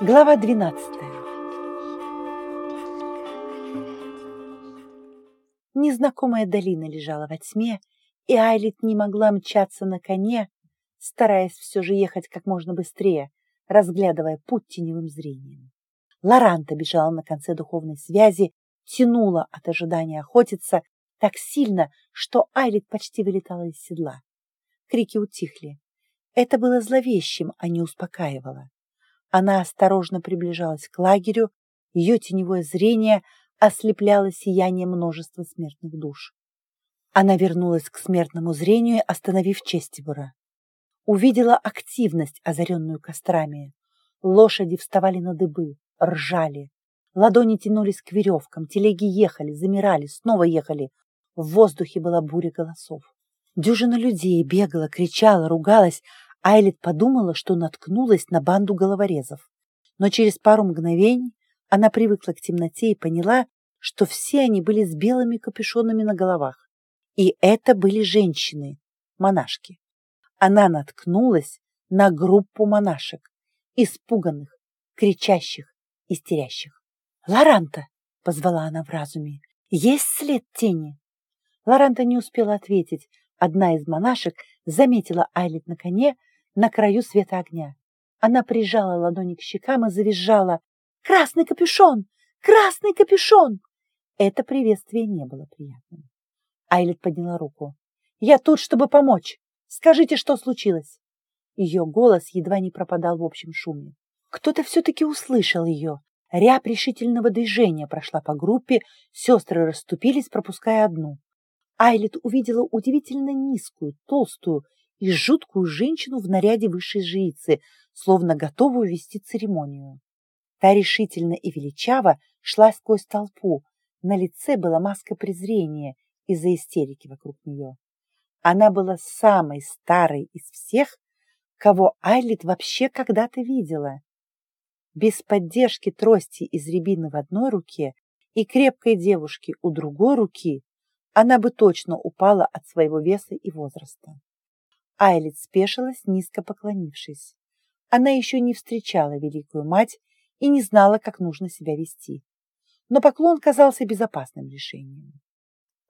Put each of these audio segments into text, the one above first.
Глава 12 Незнакомая долина лежала во тьме, и Айлит не могла мчаться на коне, стараясь все же ехать как можно быстрее, разглядывая путь теневым зрением. Лоранта бежала на конце духовной связи, тянула от ожидания охотиться так сильно, что Айлит почти вылетала из седла. Крики утихли. Это было зловещим, а не успокаивало. Она осторожно приближалась к лагерю, ее теневое зрение ослепляло сияние множества смертных душ. Она вернулась к смертному зрению, остановив Честибора. Увидела активность, озаренную кострами. Лошади вставали на дыбы, ржали. Ладони тянулись к веревкам, телеги ехали, замирали, снова ехали. В воздухе была буря голосов. Дюжина людей бегала, кричала, ругалась. Айлет подумала, что наткнулась на банду головорезов. Но через пару мгновений она привыкла к темноте и поняла, что все они были с белыми капюшонами на головах. И это были женщины, монашки. Она наткнулась на группу монашек, испуганных, кричащих, истерящих. «Лоранта!» — позвала она в разуме. «Есть след тени?» Лоранта не успела ответить. Одна из монашек заметила Айлит на коне на краю света огня. Она прижала ладони к щекам и завизжала. «Красный капюшон! Красный капюшон!» Это приветствие не было приятным. Айлет подняла руку. «Я тут, чтобы помочь. Скажите, что случилось?» Ее голос едва не пропадал в общем шуме. Кто-то все-таки услышал ее. Ряб решительного движения прошла по группе, сестры расступились, пропуская одну. Айлет увидела удивительно низкую, толстую и жуткую женщину в наряде высшей жрицы, словно готовую вести церемонию. Та решительно и величаво шла сквозь толпу. На лице была маска презрения из-за истерики вокруг нее. Она была самой старой из всех, кого Айлит вообще когда-то видела. Без поддержки трости из рябины в одной руке и крепкой девушки у другой руки она бы точно упала от своего веса и возраста. Айлит спешилась, низко поклонившись. Она еще не встречала великую мать и не знала, как нужно себя вести. Но поклон казался безопасным решением.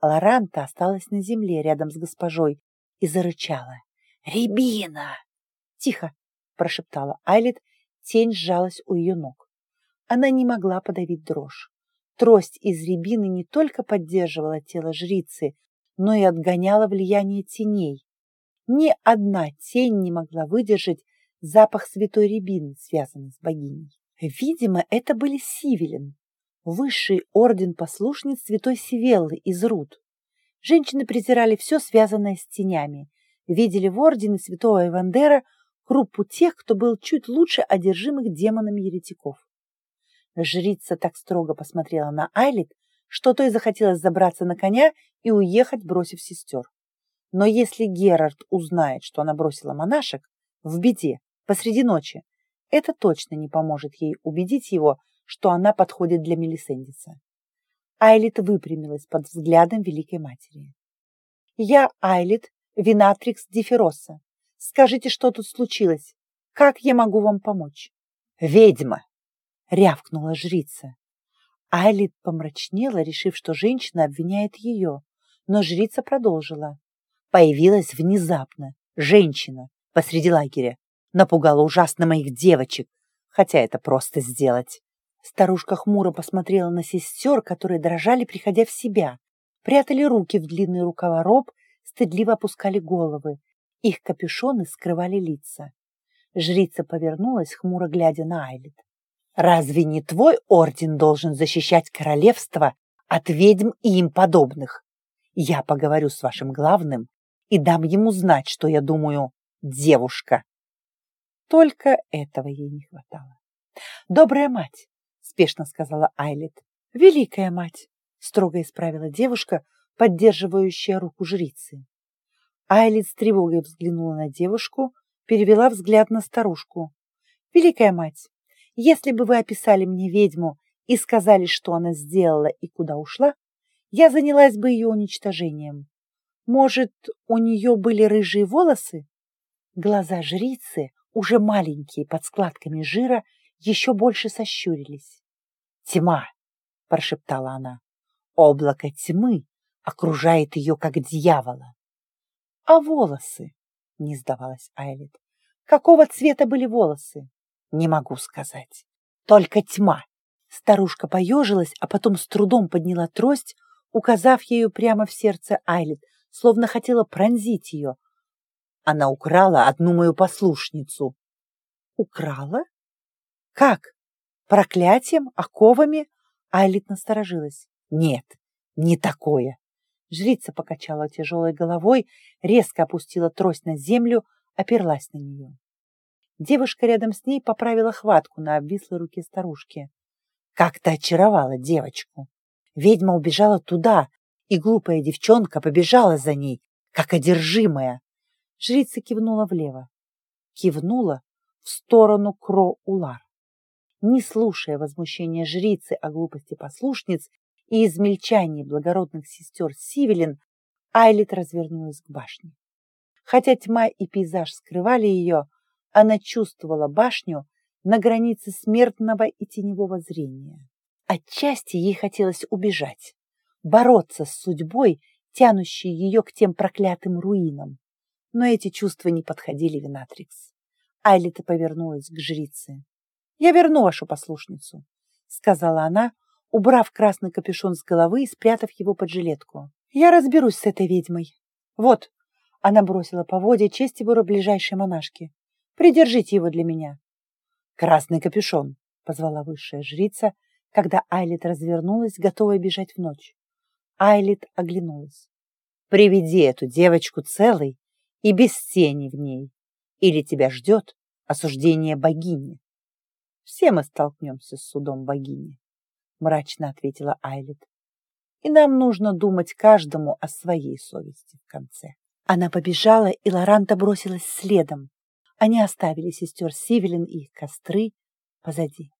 Лоранта осталась на земле рядом с госпожой и зарычала. «Рябина!» «Тихо!» – прошептала Айлит, тень сжалась у ее ног. Она не могла подавить дрожь. Трость из рябины не только поддерживала тело жрицы, но и отгоняла влияние теней. Ни одна тень не могла выдержать запах святой рябины, связанный с богиней. Видимо, это были Сивелин, высший орден послушниц святой Сивеллы из Руд. Женщины презирали все, связанное с тенями, видели в ордене святого Эвандера группу тех, кто был чуть лучше одержимых демонами еретиков. Жрица так строго посмотрела на Айлит, что той захотелось забраться на коня и уехать, бросив сестер. Но если Герард узнает, что она бросила монашек, в беде, посреди ночи, это точно не поможет ей убедить его, что она подходит для Мелисендиса. Айлит выпрямилась под взглядом Великой Матери. «Я Айлит, Винатрикс Дифероса. Скажите, что тут случилось? Как я могу вам помочь?» «Ведьма!» рявкнула жрица. Айлит помрачнела, решив, что женщина обвиняет ее, но жрица продолжила. Появилась внезапно женщина посреди лагеря, напугала ужасно моих девочек, хотя это просто сделать. Старушка хмуро посмотрела на сестер, которые дрожали, приходя в себя, прятали руки в длинные рукава роб, стыдливо опускали головы. Их капюшоны скрывали лица. Жрица повернулась, хмуро глядя на Айлит. Разве не твой орден должен защищать королевство от ведьм и им подобных? Я поговорю с вашим главным и дам ему знать, что я думаю, девушка. Только этого ей не хватало. «Добрая мать!» — спешно сказала Айлет. «Великая мать!» — строго исправила девушка, поддерживающая руку жрицы. Айлет с тревогой взглянула на девушку, перевела взгляд на старушку. «Великая мать, если бы вы описали мне ведьму и сказали, что она сделала и куда ушла, я занялась бы ее уничтожением. Может, у нее были рыжие волосы? Глаза жрицы, уже маленькие, под складками жира, еще больше сощурились. «Тьма!» — прошептала она. «Облако тьмы окружает ее, как дьявола». «А волосы?» — не сдавалась Айлет. «Какого цвета были волосы?» «Не могу сказать. Только тьма». Старушка поежилась, а потом с трудом подняла трость, указав ею прямо в сердце Айлет, словно хотела пронзить ее. Она украла одну мою послушницу. Украла? Как? Проклятием? Оковами? Айлит насторожилась. Нет, не такое. Жрица покачала тяжелой головой, резко опустила трость на землю, оперлась на нее. Девушка рядом с ней поправила хватку на обвислой руке старушки. Как-то очаровала девочку. Ведьма убежала туда, и глупая девчонка побежала за ней, как одержимая. Жрица кивнула влево. Кивнула в сторону Кро-Улар. Не слушая возмущения жрицы о глупости послушниц и измельчании благородных сестер Сивелин, Айлит развернулась к башне. Хотя тьма и пейзаж скрывали ее, она чувствовала башню на границе смертного и теневого зрения. Отчасти ей хотелось убежать, бороться с судьбой, тянущей ее к тем проклятым руинам но эти чувства не подходили Винатрикс. Айлита повернулась к жрице. «Я верну вашу послушницу», — сказала она, убрав красный капюшон с головы и спрятав его под жилетку. «Я разберусь с этой ведьмой. Вот», — она бросила по воде честивора ближайшей монашки. «Придержите его для меня». «Красный капюшон», — позвала высшая жрица, когда Айлит развернулась, готовая бежать в ночь. Айлит оглянулась. «Приведи эту девочку целой и без тени в ней, или тебя ждет осуждение богини. Все мы столкнемся с судом богини, мрачно ответила Айлет. И нам нужно думать каждому о своей совести в конце. Она побежала, и Лоранта бросилась следом. Они оставили сестер Сивелин и их костры позади.